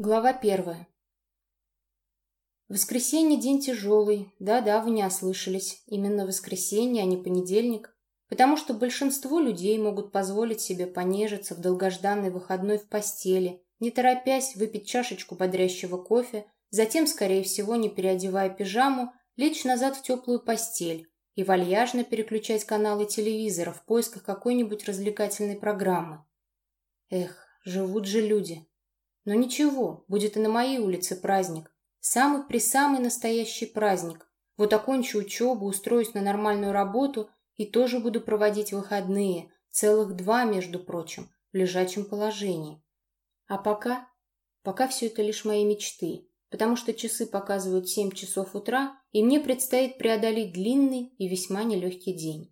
Глава первая. Воскресенье – день тяжелый. Да-да, вы не ослышались. Именно воскресенье, а не понедельник. Потому что большинство людей могут позволить себе понежиться в долгожданный выходной в постели, не торопясь выпить чашечку бодрящего кофе, затем, скорее всего, не переодевая пижаму, лечь назад в теплую постель и вальяжно переключать каналы телевизора в поисках какой-нибудь развлекательной программы. Эх, живут же люди. Но ничего, будет и на моей улице праздник. Самый-присамый настоящий праздник. Вот окончу учебу, устроюсь на нормальную работу и тоже буду проводить выходные, целых два, между прочим, в лежачем положении. А пока? Пока все это лишь мои мечты, потому что часы показывают семь часов утра, и мне предстоит преодолеть длинный и весьма нелегкий день.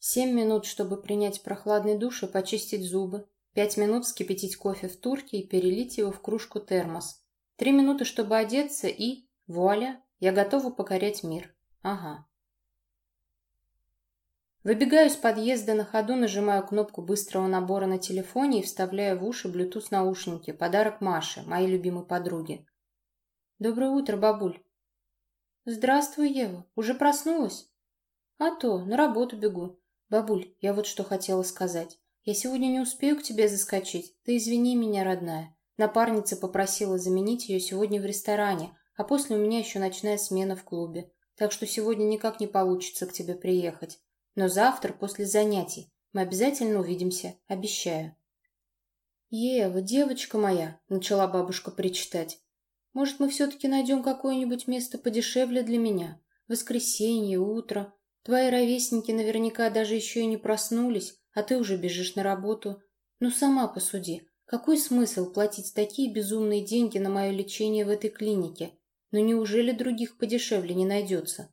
Семь минут, чтобы принять прохладный душ и почистить зубы, Пять минут вскипятить кофе в турке и перелить его в кружку термос. Три минуты, чтобы одеться, и... Вуаля, я готова покорять мир. Ага. Выбегаю из подъезда на ходу, нажимаю кнопку быстрого набора на телефоне и вставляю в уши Bluetooth наушники. Подарок Маше, моей любимой подруге. Доброе утро, бабуль. Здравствуй, Ева. Уже проснулась? А то, на работу бегу. Бабуль, я вот что хотела сказать. Я сегодня не успею к тебе заскочить. Ты извини меня, родная. Напарница попросила заменить ее сегодня в ресторане, а после у меня еще ночная смена в клубе. Так что сегодня никак не получится к тебе приехать. Но завтра, после занятий, мы обязательно увидимся, обещаю. «Ева, девочка моя», — начала бабушка причитать, «может, мы все-таки найдем какое-нибудь место подешевле для меня? Воскресенье, утро. Твои ровесники наверняка даже еще и не проснулись, а ты уже бежишь на работу. Ну, сама посуди, какой смысл платить такие безумные деньги на мое лечение в этой клинике? Но ну, неужели других подешевле не найдется?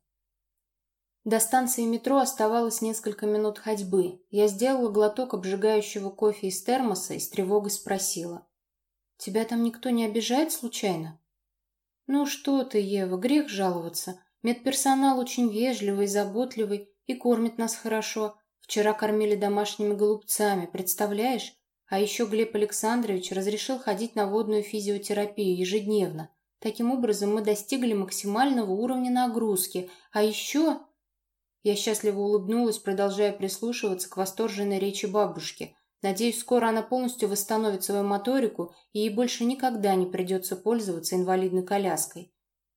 До станции метро оставалось несколько минут ходьбы. Я сделала глоток обжигающего кофе из термоса и с тревогой спросила. «Тебя там никто не обижает случайно?» «Ну что ты, Ева, грех жаловаться. Медперсонал очень вежливый, заботливый и кормит нас хорошо. Вчера кормили домашними голубцами, представляешь? А еще Глеб Александрович разрешил ходить на водную физиотерапию ежедневно. Таким образом, мы достигли максимального уровня нагрузки. А еще... Я счастливо улыбнулась, продолжая прислушиваться к восторженной речи бабушки. Надеюсь, скоро она полностью восстановит свою моторику, и ей больше никогда не придется пользоваться инвалидной коляской.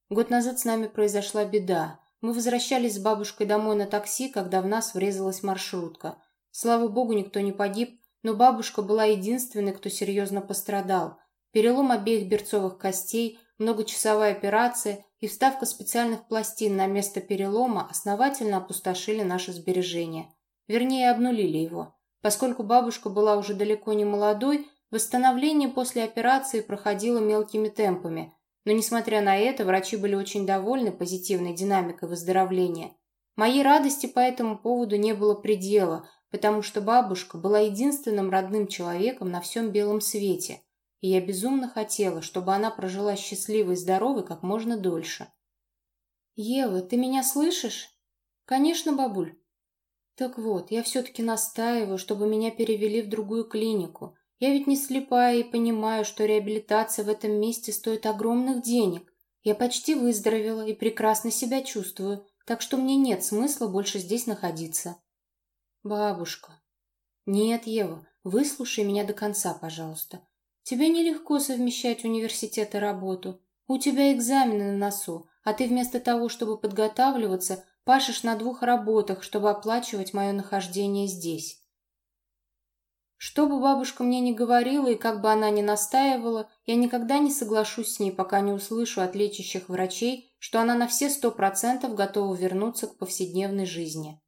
Год назад с нами произошла беда. Мы возвращались с бабушкой домой на такси, когда в нас врезалась маршрутка. Слава богу, никто не погиб, но бабушка была единственной, кто серьезно пострадал. Перелом обеих берцовых костей, многочасовая операция и вставка специальных пластин на место перелома основательно опустошили наши сбережения. Вернее, обнулили его. Поскольку бабушка была уже далеко не молодой, восстановление после операции проходило мелкими темпами – но, несмотря на это, врачи были очень довольны позитивной динамикой выздоровления. Моей радости по этому поводу не было предела, потому что бабушка была единственным родным человеком на всем белом свете, и я безумно хотела, чтобы она прожила счастливой и здоровой как можно дольше. «Ева, ты меня слышишь?» «Конечно, бабуль». «Так вот, я все-таки настаиваю, чтобы меня перевели в другую клинику. Я ведь не слепая и понимаю, что реабилитация в этом месте стоит огромных денег. Я почти выздоровела и прекрасно себя чувствую, так что мне нет смысла больше здесь находиться. Бабушка. Нет, Ева, выслушай меня до конца, пожалуйста. Тебе нелегко совмещать университет и работу. У тебя экзамены на носу, а ты вместо того, чтобы подготавливаться, пашешь на двух работах, чтобы оплачивать мое нахождение здесь. Что бы бабушка мне ни говорила и как бы она ни настаивала, я никогда не соглашусь с ней, пока не услышу от лечащих врачей, что она на все сто процентов готова вернуться к повседневной жизни.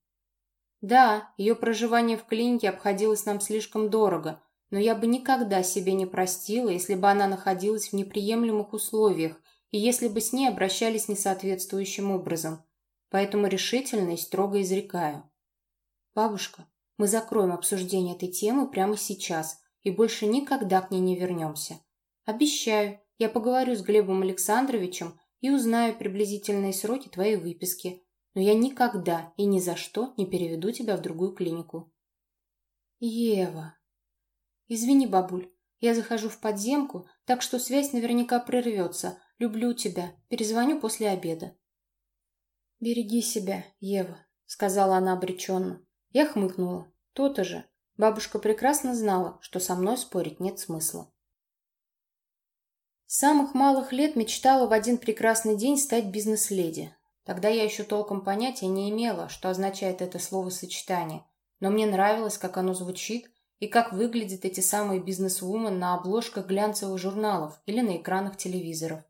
Да, ее проживание в клинике обходилось нам слишком дорого, но я бы никогда себе не простила, если бы она находилась в неприемлемых условиях и если бы с ней обращались несоответствующим образом. Поэтому решительно и строго изрекаю. «Бабушка, мы закроем обсуждение этой темы прямо сейчас и больше никогда к ней не вернемся. Обещаю, я поговорю с Глебом Александровичем и узнаю приблизительные сроки твоей выписки, но я никогда и ни за что не переведу тебя в другую клинику. Ева. Извини, бабуль, Я захожу в подземку, так что связь наверняка прервется. Люблю тебя. Перезвоню после обеда. «Береги себя, Ева», — сказала она обреченно. Я хмыкнула. То-то же. Бабушка прекрасно знала, что со мной спорить нет смысла. С самых малых лет мечтала в один прекрасный день стать бизнес-леди. Тогда я еще толком понятия не имела, что означает это словосочетание, но мне нравилось, как оно звучит и как выглядят эти самые бизнес-вумен на обложках глянцевых журналов или на экранах телевизоров.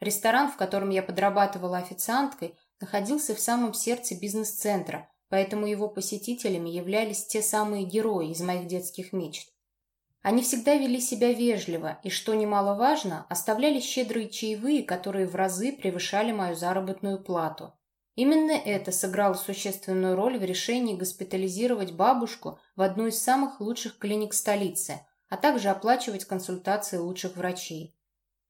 Ресторан, в котором я подрабатывала официанткой, находился в самом сердце бизнес-центра, поэтому его посетителями являлись те самые герои из моих детских мечт. Они всегда вели себя вежливо и, что немаловажно, оставляли щедрые чаевые, которые в разы превышали мою заработную плату. Именно это сыграло существенную роль в решении госпитализировать бабушку в одну из самых лучших клиник столицы, а также оплачивать консультации лучших врачей.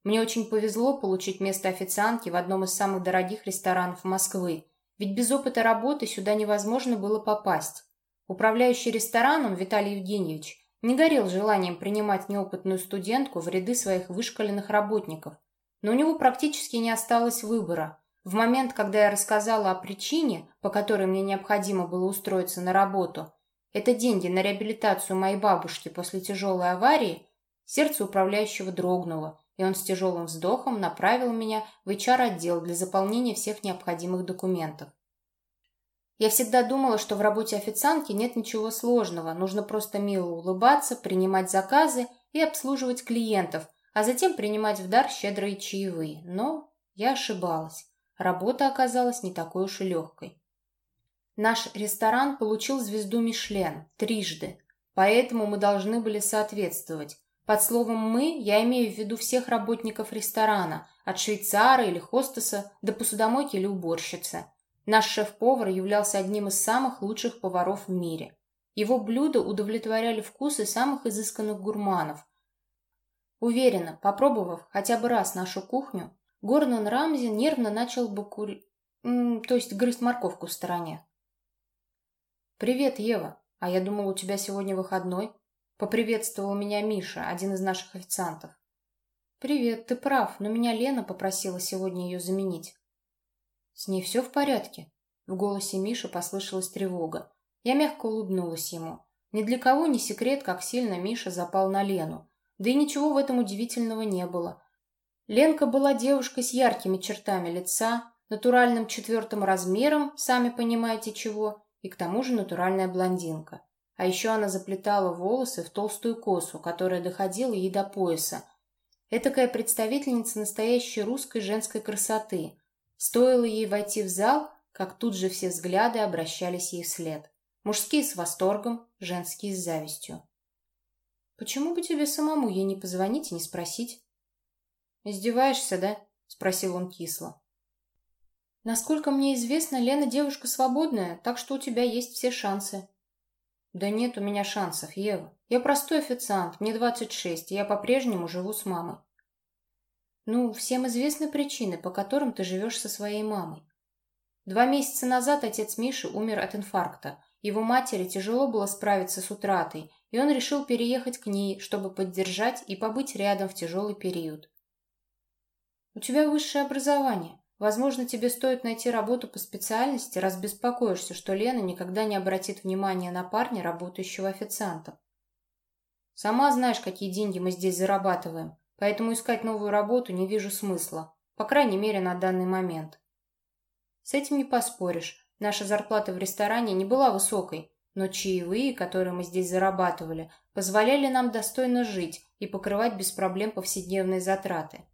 Мне очень повезло получить место официантки в одном из самых дорогих ресторанов Москвы, ведь без опыта работы сюда невозможно было попасть. Управляющий рестораном Виталий Евгеньевич не горел желанием принимать неопытную студентку в ряды своих вышкаленных работников, но у него практически не осталось выбора. В момент, когда я рассказала о причине, по которой мне необходимо было устроиться на работу, это деньги на реабилитацию моей бабушки после тяжелой аварии, сердце управляющего дрогнуло, и он с тяжелым вздохом направил меня в HR-отдел для заполнения всех необходимых документов. Я всегда думала, что в работе официантки нет ничего сложного, нужно просто мило улыбаться, принимать заказы и обслуживать клиентов, а затем принимать в дар щедрые чаевые. Но я ошибалась. Работа оказалась не такой уж и легкой. Наш ресторан получил звезду Мишлен трижды, поэтому мы должны были соответствовать. Под словом «мы» я имею в виду всех работников ресторана, от швейцара или хостеса до посудомойки или уборщицы. Наш шеф-повар являлся одним из самых лучших поваров в мире. Его блюда удовлетворяли вкусы самых изысканных гурманов. Уверена, попробовав хотя бы раз нашу кухню, Гордон Рамзи нервно начал бы кури... то есть грызть морковку в стороне. «Привет, Ева. А я думал, у тебя сегодня выходной?» Поприветствовал меня Миша, один из наших официантов. «Привет, ты прав, но меня Лена попросила сегодня ее заменить». «С ней все в порядке?» В голосе Миши послышалась тревога. Я мягко улыбнулась ему. Ни для кого не секрет, как сильно Миша запал на Лену. Да и ничего в этом удивительного не было. Ленка была девушкой с яркими чертами лица, натуральным четвертым размером, сами понимаете чего, и к тому же натуральная блондинка. А еще она заплетала волосы в толстую косу, которая доходила ей до пояса. Этакая представительница настоящей русской женской красоты. Стоило ей войти в зал, как тут же все взгляды обращались ей вслед. Мужские с восторгом, женские с завистью. «Почему бы тебе самому ей не позвонить и не спросить?» «Издеваешься, да?» — спросил он кисло. «Насколько мне известно, Лена девушка свободная, так что у тебя есть все шансы», «Да нет у меня шансов, Ева. Я простой официант, мне 26, и я по-прежнему живу с мамой». «Ну, всем известны причины, по которым ты живешь со своей мамой. Два месяца назад отец Миши умер от инфаркта. Его матери тяжело было справиться с утратой, и он решил переехать к ней, чтобы поддержать и побыть рядом в тяжелый период. «У тебя высшее образование. Возможно, тебе стоит найти работу по специальности, раз беспокоишься, что Лена никогда не обратит внимания на парня, работающего официантом. Сама знаешь, какие деньги мы здесь зарабатываем, поэтому искать новую работу не вижу смысла, по крайней мере, на данный момент. С этим не поспоришь. Наша зарплата в ресторане не была высокой, но чаевые, которые мы здесь зарабатывали, позволяли нам достойно жить и покрывать без проблем повседневные затраты.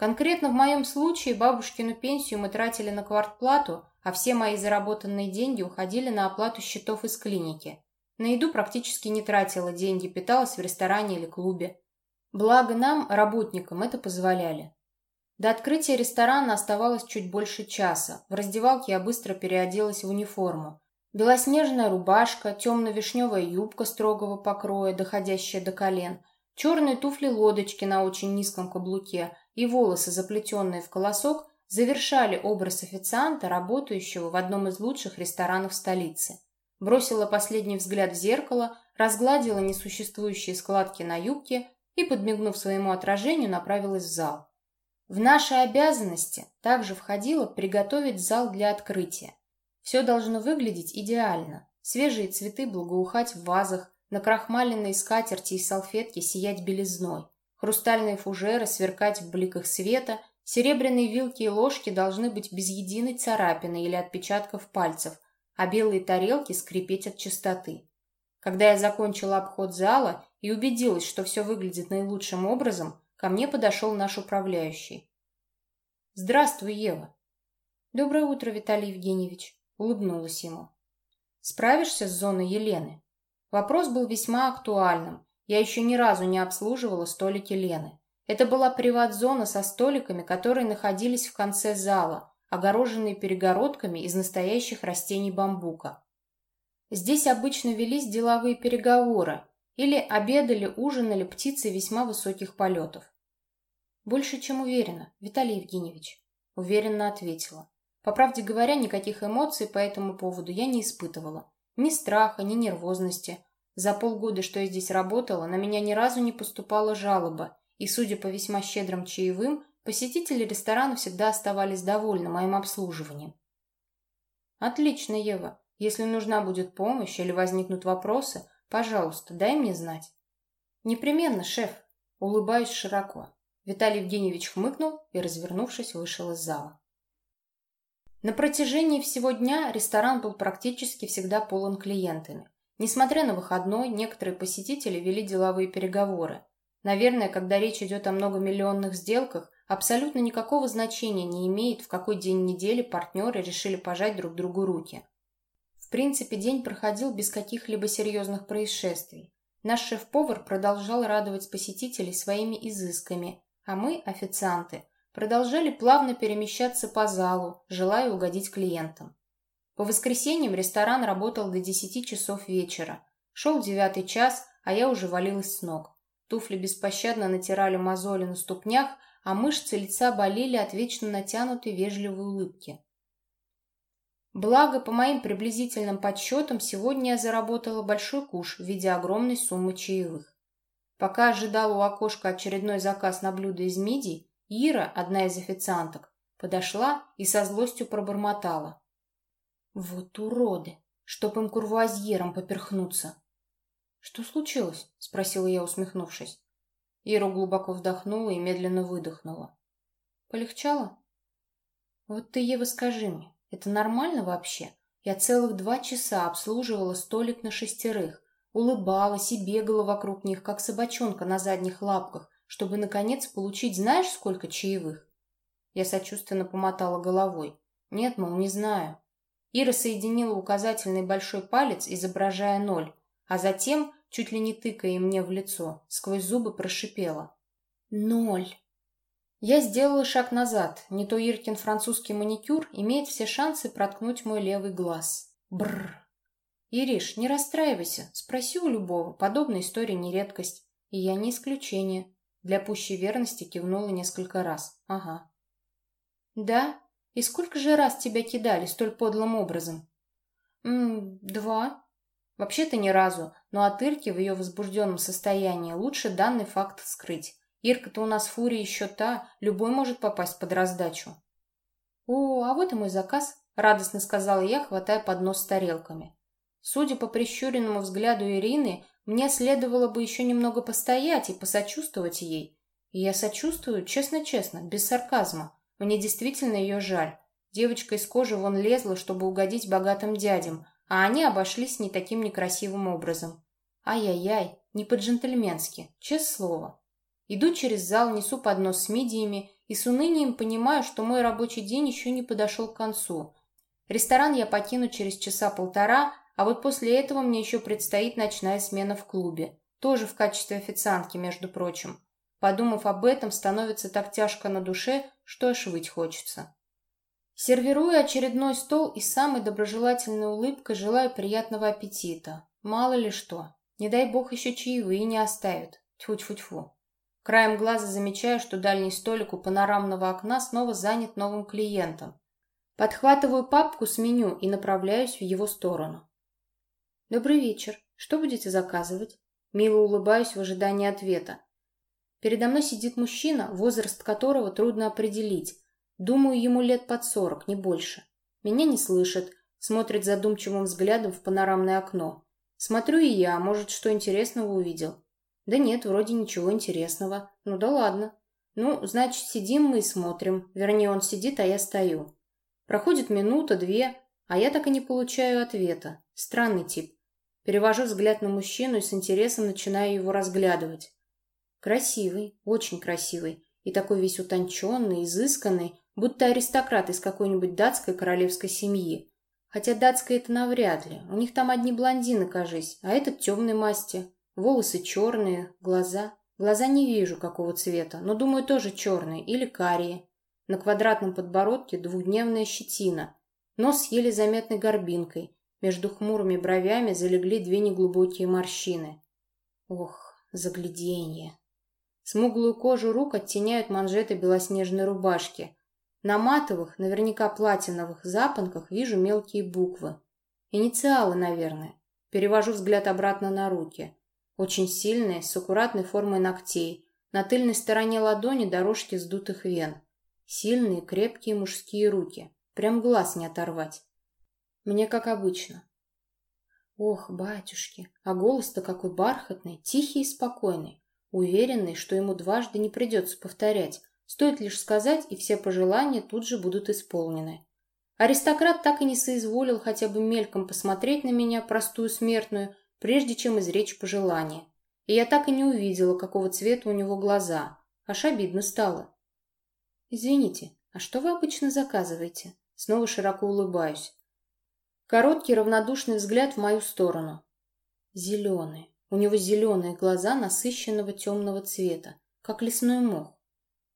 Конкретно в моем случае бабушкину пенсию мы тратили на квартплату, а все мои заработанные деньги уходили на оплату счетов из клиники. На еду практически не тратила деньги, питалась в ресторане или клубе. Благо нам, работникам, это позволяли. До открытия ресторана оставалось чуть больше часа. В раздевалке я быстро переоделась в униформу. Белоснежная рубашка, темно-вишневая юбка строгого покроя, доходящая до колен, черные туфли-лодочки на очень низком каблуке, и волосы, заплетенные в колосок, завершали образ официанта, работающего в одном из лучших ресторанов столицы. Бросила последний взгляд в зеркало, разгладила несуществующие складки на юбке и, подмигнув своему отражению, направилась в зал. В наши обязанности также входило приготовить зал для открытия. Все должно выглядеть идеально. Свежие цветы благоухать в вазах, накрахмаленные скатерти и салфетки сиять белизной, хрустальные фужеры сверкать в бликах света, серебряные вилки и ложки должны быть без единой царапины или отпечатков пальцев, а белые тарелки скрипеть от чистоты. Когда я закончила обход зала и убедилась, что все выглядит наилучшим образом, ко мне подошел наш управляющий. «Здравствуй, Ева». «Доброе утро, Виталий Евгеньевич», — улыбнулась ему. «Справишься с зоной Елены?» Вопрос был весьма актуальным. Я еще ни разу не обслуживала столики Лены. Это была приват-зона со столиками, которые находились в конце зала, огороженные перегородками из настоящих растений бамбука. Здесь обычно велись деловые переговоры или обедали, ужинали птицы весьма высоких полетов. «Больше, чем уверена, Виталий Евгеньевич», — уверенно ответила. По правде говоря, никаких эмоций по этому поводу я не испытывала. Ни страха, ни нервозности. За полгода, что я здесь работала, на меня ни разу не поступала жалоба, и, судя по весьма щедрым чаевым, посетители ресторана всегда оставались довольны моим обслуживанием. «Отлично, Ева. Если нужна будет помощь или возникнут вопросы, пожалуйста, дай мне знать». «Непременно, шеф», — улыбаюсь широко. Виталий Евгеньевич хмыкнул и, развернувшись, вышел из зала. На протяжении всего дня ресторан был практически всегда полон клиентами. Несмотря на выходной, некоторые посетители вели деловые переговоры. Наверное, когда речь идет о многомиллионных сделках, абсолютно никакого значения не имеет, в какой день недели партнеры решили пожать друг другу руки. В принципе, день проходил без каких-либо серьезных происшествий. Наш шеф-повар продолжал радовать посетителей своими изысками, а мы, официанты, продолжали плавно перемещаться по залу, желая угодить клиентам. По воскресеньям ресторан работал до 10 часов вечера. Шел девятый час, а я уже валилась с ног. Туфли беспощадно натирали мозоли на ступнях, а мышцы лица болели от вечно натянутой вежливой улыбки. Благо, по моим приблизительным подсчетам, сегодня я заработала большой куш в виде огромной суммы чаевых. Пока ожидала у окошка очередной заказ на блюдо из мидий, Ира, одна из официанток, подошла и со злостью пробормотала. «Вот уроды! Чтоб им курвуазьером поперхнуться!» «Что случилось?» — спросила я, усмехнувшись. Ира глубоко вдохнула и медленно выдохнула. «Полегчало?» «Вот ты, Ева, скажи мне, это нормально вообще? Я целых два часа обслуживала столик на шестерых, улыбалась и бегала вокруг них, как собачонка на задних лапках, чтобы, наконец, получить знаешь сколько чаевых?» Я сочувственно помотала головой. «Нет, мол, не знаю». Ира соединила указательный большой палец, изображая ноль, а затем, чуть ли не тыкая мне в лицо, сквозь зубы прошипела. «Ноль!» Я сделала шаг назад. Не то Иркин французский маникюр имеет все шансы проткнуть мой левый глаз. Бррр. Ириш, не расстраивайся. Спроси у любого. Подобная история не редкость. И я не исключение. Для пущей верности кивнула несколько раз. Ага. Да? И сколько же раз тебя кидали столь подлым образом? М два. Вообще-то ни разу, но от Ирки в ее возбужденном состоянии лучше данный факт скрыть. Ирка-то у нас фурия еще та, любой может попасть под раздачу. О, а вот и мой заказ, радостно сказала я, хватая поднос с тарелками. Судя по прищуренному взгляду Ирины, мне следовало бы еще немного постоять и посочувствовать ей. И я сочувствую, честно-честно, без сарказма. Мне действительно ее жаль. Девочка из кожи вон лезла, чтобы угодить богатым дядям, а они обошлись не таким некрасивым образом. Ай-яй-яй, не по-джентльменски, честное слово. Иду через зал, несу поднос с мидиями и с унынием понимаю, что мой рабочий день еще не подошел к концу. Ресторан я покину через часа полтора, а вот после этого мне еще предстоит ночная смена в клубе. Тоже в качестве официантки, между прочим. Подумав об этом, становится так тяжко на душе, что аж выть хочется. Сервирую очередной стол и самой доброжелательной улыбкой желаю приятного аппетита. Мало ли что. Не дай бог еще чаевые не оставят. Тьфу-тьфу-тьфу. Краем глаза замечаю, что дальний столик у панорамного окна снова занят новым клиентом. Подхватываю папку с меню и направляюсь в его сторону. «Добрый вечер. Что будете заказывать?» Мило улыбаюсь в ожидании ответа. Передо мной сидит мужчина, возраст которого трудно определить. Думаю, ему лет под сорок, не больше. Меня не слышит, смотрит задумчивым взглядом в панорамное окно. Смотрю и я, может, что интересного увидел. Да нет, вроде ничего интересного. Ну да ладно. Ну, значит, сидим мы и смотрим. Вернее, он сидит, а я стою. Проходит минута, две, а я так и не получаю ответа. Странный тип. Перевожу взгляд на мужчину и с интересом начинаю его разглядывать. Красивый, очень красивый. И такой весь утонченный, изысканный, будто аристократ из какой-нибудь датской королевской семьи. Хотя датской это навряд ли. У них там одни блондины, кажись, а этот темной масти. Волосы черные, глаза. Глаза не вижу, какого цвета, но думаю, тоже черные или карие. На квадратном подбородке двухдневная щетина. Нос еле заметной горбинкой. Между хмурыми бровями залегли две неглубокие морщины. Ох, загляденье. Смуглую кожу рук оттеняют манжеты белоснежной рубашки. На матовых, наверняка платиновых запонках вижу мелкие буквы. Инициалы, наверное. Перевожу взгляд обратно на руки. Очень сильные, с аккуратной формой ногтей. На тыльной стороне ладони дорожки сдутых вен. Сильные, крепкие мужские руки. Прям глаз не оторвать. Мне как обычно. Ох, батюшки, а голос-то какой бархатный, тихий и спокойный уверенный, что ему дважды не придется повторять, стоит лишь сказать, и все пожелания тут же будут исполнены. Аристократ так и не соизволил хотя бы мельком посмотреть на меня, простую смертную, прежде чем изречь пожелание. И я так и не увидела, какого цвета у него глаза. Аж обидно стало. «Извините, а что вы обычно заказываете?» Снова широко улыбаюсь. Короткий равнодушный взгляд в мою сторону. Зеленый. У него зеленые глаза насыщенного темного цвета, как лесной мох.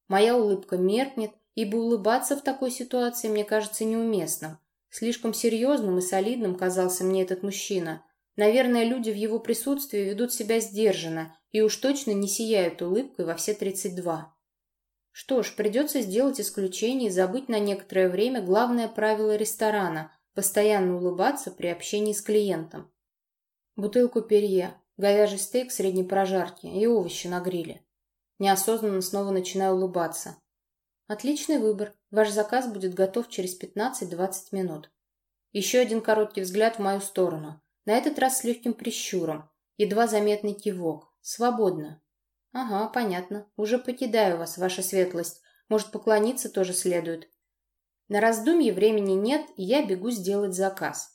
Моя улыбка меркнет, ибо улыбаться в такой ситуации мне кажется неуместным. Слишком серьезным и солидным казался мне этот мужчина. Наверное, люди в его присутствии ведут себя сдержанно и уж точно не сияют улыбкой во все 32. Что ж, придется сделать исключение и забыть на некоторое время главное правило ресторана – постоянно улыбаться при общении с клиентом. Бутылку перье, говяжий стейк средней прожарки и овощи на гриле. Неосознанно снова начинаю улыбаться. Отличный выбор. Ваш заказ будет готов через 15-20 минут. Еще один короткий взгляд в мою сторону. На этот раз с легким прищуром. Едва заметный кивок. Свободно. Ага, понятно. Уже покидаю вас, ваша светлость. Может, поклониться тоже следует. На раздумье времени нет, и я бегу сделать заказ.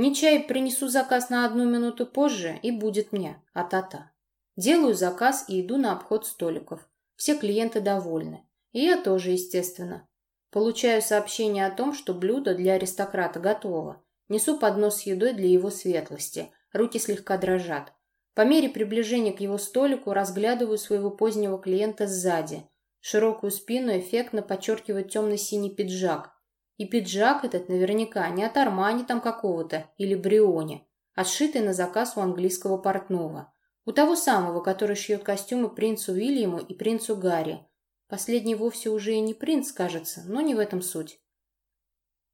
Не чай принесу заказ на одну минуту позже, и будет мне, а та-та. Делаю заказ и иду на обход столиков. Все клиенты довольны. И я тоже, естественно. Получаю сообщение о том, что блюдо для аристократа готово. Несу поднос с едой для его светлости. Руки слегка дрожат. По мере приближения к его столику разглядываю своего позднего клиента сзади. Широкую спину эффектно подчеркивает темно-синий пиджак. И пиджак этот наверняка не от Армани там какого-то или Бриони, а сшитый на заказ у английского портного. У того самого, который шьет костюмы принцу Уильяму и принцу Гарри. Последний вовсе уже и не принц, кажется, но не в этом суть.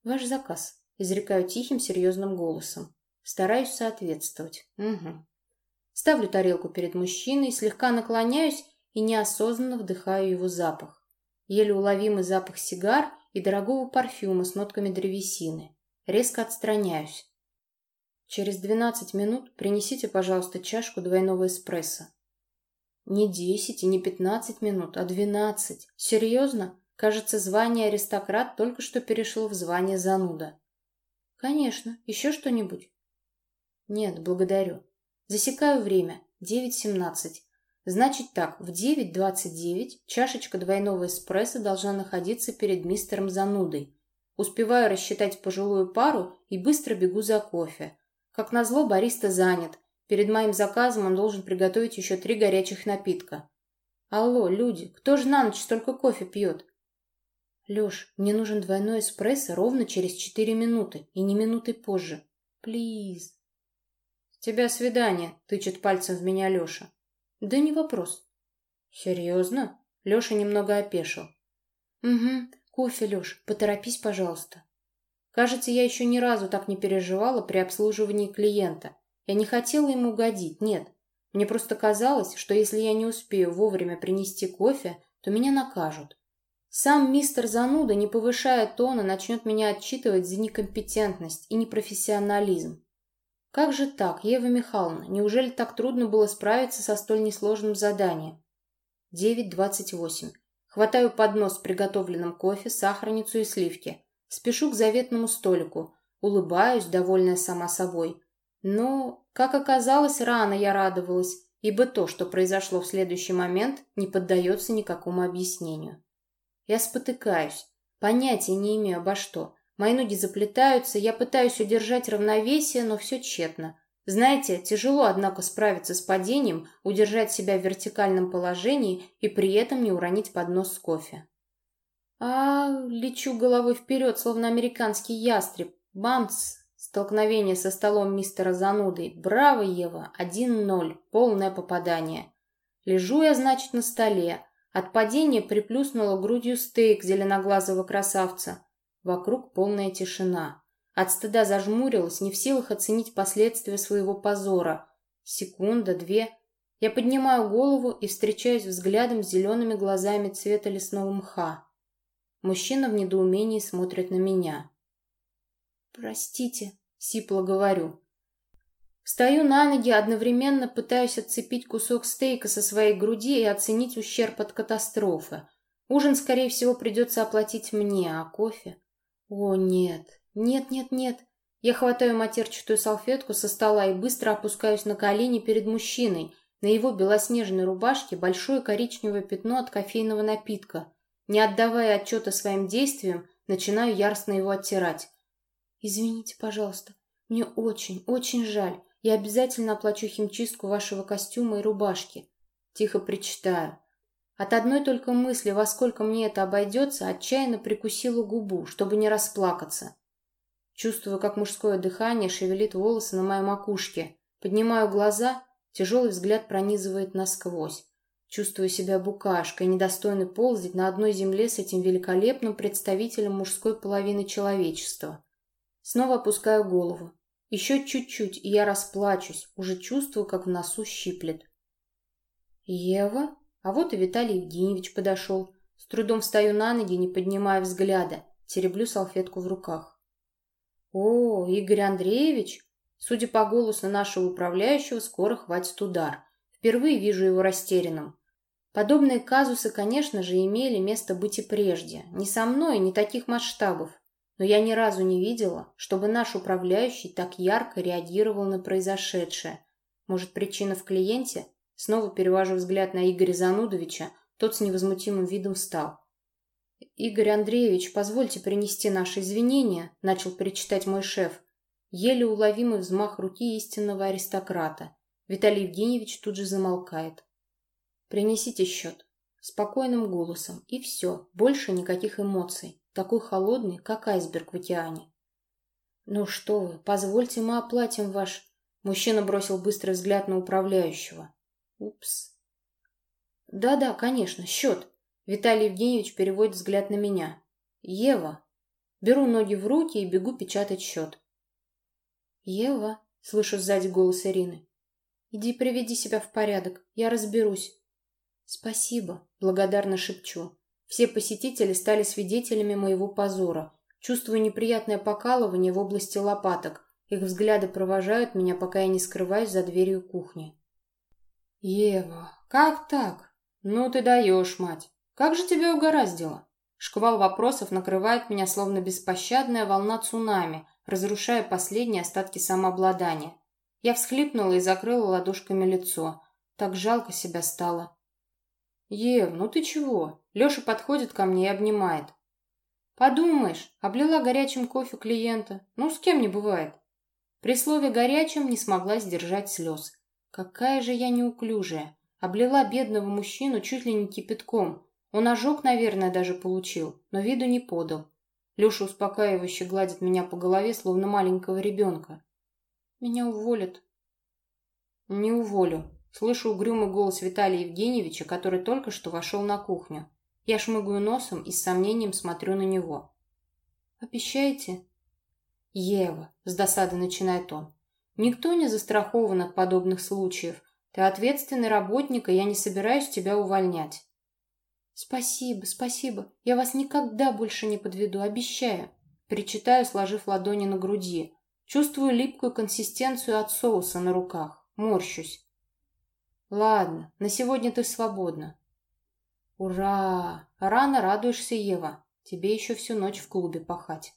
«Ваш заказ», — изрекаю тихим, серьезным голосом. Стараюсь соответствовать. Угу. Ставлю тарелку перед мужчиной, слегка наклоняюсь и неосознанно вдыхаю его запах. Еле уловимый запах сигар — и дорогого парфюма с нотками древесины. Резко отстраняюсь. Через 12 минут принесите, пожалуйста, чашку двойного эспрессо. Не 10 и не 15 минут, а 12. Серьезно? Кажется, звание аристократ только что перешло в звание зануда. Конечно. Еще что-нибудь? Нет, благодарю. Засекаю время. 9.17. Значит так, в 9.29 чашечка двойного эспрессо должна находиться перед мистером Занудой. Успеваю рассчитать пожилую пару и быстро бегу за кофе. Как назло, бариста занят. Перед моим заказом он должен приготовить еще три горячих напитка. Алло, люди, кто же на ночь столько кофе пьет? Леш, мне нужен двойной эспрессо ровно через четыре минуты и не минуты позже. Плиз. тебя свидание, тычет пальцем в меня Леша. Да не вопрос. Серьезно? Леша немного опешил. Угу, кофе, Леш, поторопись, пожалуйста. Кажется, я еще ни разу так не переживала при обслуживании клиента. Я не хотела ему угодить, нет. Мне просто казалось, что если я не успею вовремя принести кофе, то меня накажут. Сам мистер Зануда, не повышая тона, начнет меня отчитывать за некомпетентность и непрофессионализм. Как же так, Ева Михайловна, неужели так трудно было справиться со столь несложным заданием? 9.28. Хватаю поднос с приготовленным кофе, сахарницу и сливки. Спешу к заветному столику. Улыбаюсь, довольная сама собой. Но, как оказалось, рано я радовалась, ибо то, что произошло в следующий момент, не поддается никакому объяснению. Я спотыкаюсь. Понятия не имею обо что. Мои ноги заплетаются, я пытаюсь удержать равновесие, но все тщетно. Знаете, тяжело, однако, справиться с падением, удержать себя в вертикальном положении и при этом не уронить поднос с кофе. А, лечу головой вперед, словно американский ястреб. Бамц! Столкновение со столом мистера Зануды. Браво, Ева! Один ноль. Полное попадание. Лежу я, значит, на столе. От падения приплюснула грудью стейк зеленоглазого красавца. Вокруг полная тишина. От стыда зажмурилась, не в силах оценить последствия своего позора. Секунда, две. Я поднимаю голову и встречаюсь взглядом с зелеными глазами цвета лесного мха. Мужчина в недоумении смотрит на меня. «Простите», — сипло говорю. Встаю на ноги, одновременно пытаюсь отцепить кусок стейка со своей груди и оценить ущерб от катастрофы. Ужин, скорее всего, придется оплатить мне, а кофе? О, нет, нет, нет, нет. Я хватаю матерчатую салфетку со стола и быстро опускаюсь на колени перед мужчиной. На его белоснежной рубашке большое коричневое пятно от кофейного напитка. Не отдавая отчета своим действиям, начинаю яростно его оттирать. «Извините, пожалуйста, мне очень, очень жаль. Я обязательно оплачу химчистку вашего костюма и рубашки. Тихо причитаю. От одной только мысли, во сколько мне это обойдется, отчаянно прикусила губу, чтобы не расплакаться. Чувствую, как мужское дыхание шевелит волосы на моей макушке. Поднимаю глаза, тяжелый взгляд пронизывает насквозь. Чувствую себя букашкой, недостойной ползать на одной земле с этим великолепным представителем мужской половины человечества. Снова опускаю голову. Еще чуть-чуть, и я расплачусь, уже чувствую, как в носу щиплет. «Ева?» А вот и Виталий Евгеньевич подошел. С трудом встаю на ноги, не поднимая взгляда, тереблю салфетку в руках. «О, Игорь Андреевич!» Судя по голосу нашего управляющего, скоро хватит удар. Впервые вижу его растерянным. Подобные казусы, конечно же, имели место быть и прежде. Не со мной, не таких масштабов но я ни разу не видела, чтобы наш управляющий так ярко реагировал на произошедшее. Может, причина в клиенте? Снова перевожу взгляд на Игоря Занудовича, тот с невозмутимым видом встал. «Игорь Андреевич, позвольте принести наши извинения», — начал перечитать мой шеф. Еле уловимый взмах руки истинного аристократа. Виталий Евгеньевич тут же замолкает. «Принесите счет». Спокойным голосом. И все, больше никаких эмоций такой холодный, как айсберг в океане. «Ну что вы, позвольте, мы оплатим ваш...» Мужчина бросил быстрый взгляд на управляющего. «Упс». «Да-да, конечно, счет». Виталий Евгеньевич переводит взгляд на меня. «Ева». Беру ноги в руки и бегу печатать счет. «Ева», — слышу сзади голос Ирины. «Иди приведи себя в порядок, я разберусь». «Спасибо», — благодарно шепчу. Все посетители стали свидетелями моего позора. Чувствую неприятное покалывание в области лопаток. Их взгляды провожают меня, пока я не скрываюсь за дверью кухни. «Ева, как так? Ну ты даешь, мать! Как же тебя угораздило?» Шквал вопросов накрывает меня, словно беспощадная волна цунами, разрушая последние остатки самообладания. Я всхлипнула и закрыла ладошками лицо. Так жалко себя стало. «Ев, ну ты чего?» Леша подходит ко мне и обнимает. «Подумаешь, облила горячим кофе клиента. Ну, с кем не бывает». При слове «горячим» не смогла сдержать слез. Какая же я неуклюжая. Облила бедного мужчину чуть ли не кипятком. Он ожог, наверное, даже получил, но виду не подал. Леша успокаивающе гладит меня по голове, словно маленького ребенка. «Меня уволят». «Не уволю», Слышу угрюмый голос Виталия Евгеньевича, который только что вошел на кухню. Я шмыгаю носом и с сомнением смотрю на него. «Обещаете?» «Ева», — с досады начинает он. «Никто не застрахован от подобных случаев. Ты ответственный работник, и я не собираюсь тебя увольнять. Спасибо, спасибо. Я вас никогда больше не подведу, обещаю. Причитаю, сложив ладони на груди. Чувствую липкую консистенцию от соуса на руках. Морщусь. Ладно, на сегодня ты свободна. Ура! Рано радуешься, Ева. Тебе еще всю ночь в клубе пахать.